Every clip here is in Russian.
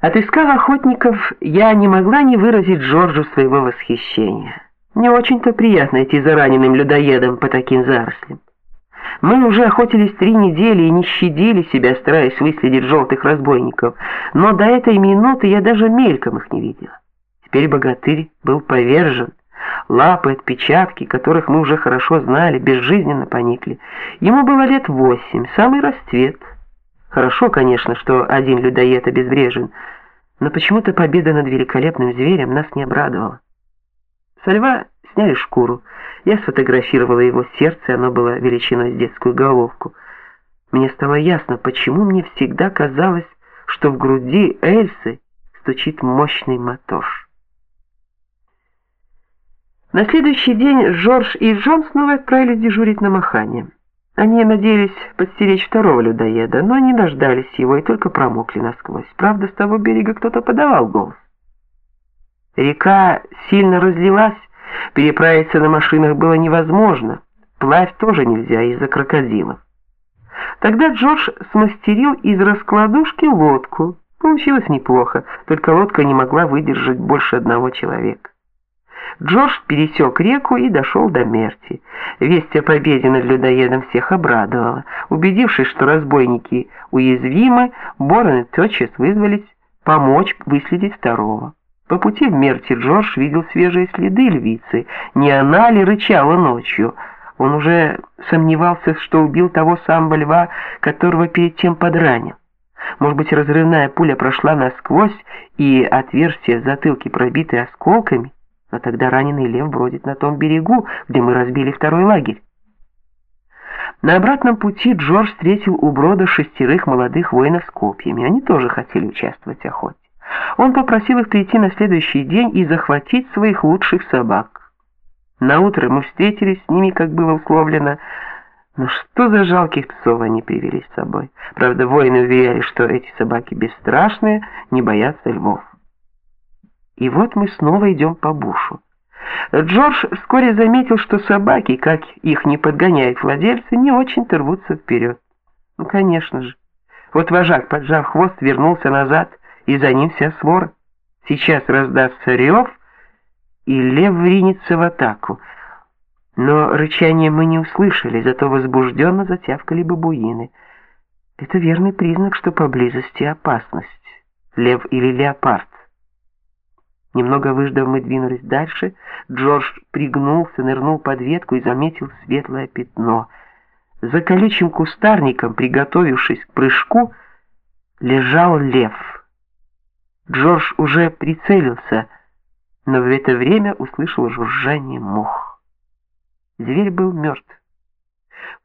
Отыскав охотников, я не могла не выразить Джорджу своего восхищения. Не очень-то приятно идти за раненым людоедом по таким зарослям. Мы уже охотились три недели и не щадили себя, стараясь выследить желтых разбойников, но до этой минуты я даже мельком их не видела. Теперь богатырь был повержен. Лапы, отпечатки, которых мы уже хорошо знали, безжизненно поникли. Ему было лет восемь, самый расцвет. Хорошо, конечно, что один людоед обезврежен, но почему-то победа над великолепным зверем нас не обрадовала. Со льва сняли шкуру. Я сфотографировала его сердце, оно было величиной с детскую головку. Мне стало ясно, почему мне всегда казалось, что в груди Эльсы стучит мощный мотор. На следующий день Жорж и Джон снова отправились дежурить на махане. Они надеялись подстеречь второго людоеда, но не дождались его и только промокли насквозь. Правда, с того берега кто-то подавал голос. Река сильно разлилась, переправиться на машинах было невозможно. Плавь тоже нельзя из-за крокодилов. Тогда Джордж смастерил из раскладушки лодку. Получилось неплохо, только лодка не могла выдержать больше одного человека. Джордж пересек реку и дошел до Мерти. Весть о победе над людоедом всех обрадовала. Убедившись, что разбойники уязвимы, Борон и тотчас вызвались помочь выследить второго. По пути в Мерти Джордж видел свежие следы львицы. Не она ли рычала ночью? Он уже сомневался, что убил того самого льва, которого перед тем подранил. Может быть, разрывная пуля прошла насквозь, и отверстие затылки пробиты осколками? А тогда раненый лев бродит на том берегу, где мы разбили второй лагерь. На обратном пути Джордж встретил у брода шестерых молодых воинов с копьями. Они тоже хотели участвовать в охоте. Он попросил их прийти на следующий день и захватить своих лучших собак. На утро мы встретились с ними, как было условлено. Но что за жалких псов они привели с собой? Правда, воины уверяли, что эти собаки бесстрашные, не боятся львов. И вот мы снова идем по бушу. Джордж вскоре заметил, что собаки, как их не подгоняют владельцы, не очень-то рвутся вперед. Ну, конечно же. Вот вожак, поджав хвост, вернулся назад, и за ним вся свора. Сейчас раздастся рев, и лев ринется в атаку. Но рычание мы не услышали, зато возбужденно затявкали бабуины. Это верный признак, что поблизости опасность. Лев или леопард. Немного выждав, мы двинулись дальше. Джордж пригнулся, нырнул под ветку и заметил светлое пятно. За колючим кустарником, приготовившись к прыжку, лежал лев. Джордж уже прицелился, но в это время услышал жужжание мух. Зверь был мертв.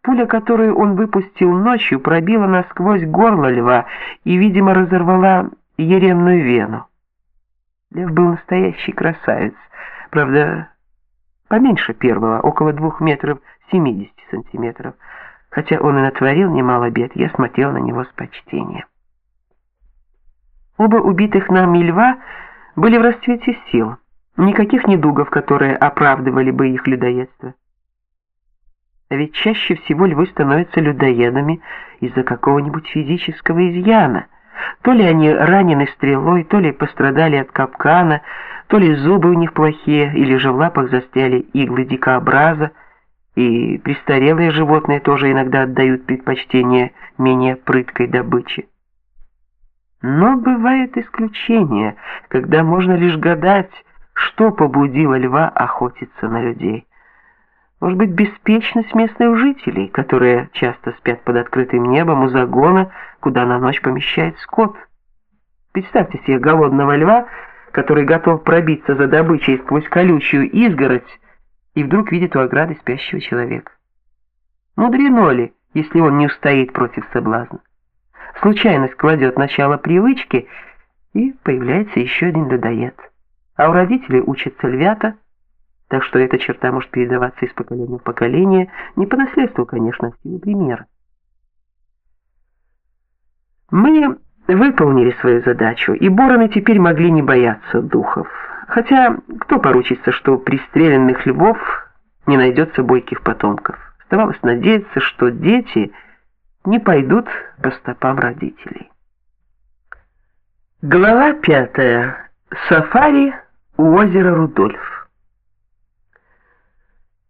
Пуля, которую он выпустил ночью, пробила насквозь горло льва и, видимо, разорвала еремную вену. Лев был настоящий красавец, правда, поменьше первого, около двух метров семидесяти сантиметров. Хотя он и натворил немало бед, я смотрел на него с почтением. Оба убитых нами льва были в расцвете сил, никаких недугов, которые оправдывали бы их людоедство. А ведь чаще всего львы становятся людоедами из-за какого-нибудь физического изъяна, то ли они ранены стрелой, то ли пострадали от капкана, то ли зубы у них плохие, или же в лапах застряли иглы дикообраза, и престарелые животные тоже иногда отдают предпочтение менее прыткой добыче. Но бывают исключения, когда можно лишь гадать, что побудило льва охотиться на людей. Может быть, беспечность местных жителей, которые часто спят под открытым небом у загона, куда на ночь помещает скот. Представьте себе голодного льва, который готов пробиться за добычей сквозь колючую изгородь, и вдруг видит у ограды спящего человека. Мудрено ли, если он не устоит против соблазна? Случайность кладет начало привычки, и появляется еще один людоед. А у родителей учатся львята – так что эта черта может передаваться из поколения в поколение, не по наследству, конечно, а в силу примера. Мы выполнили свою задачу, и бороны теперь могли не бояться духов. Хотя кто поручится, что пристреленных львов не найдется бойких потомков? Оставалось надеяться, что дети не пойдут по стопам родителей. Глава пятая. Сафари у озера Рудольф.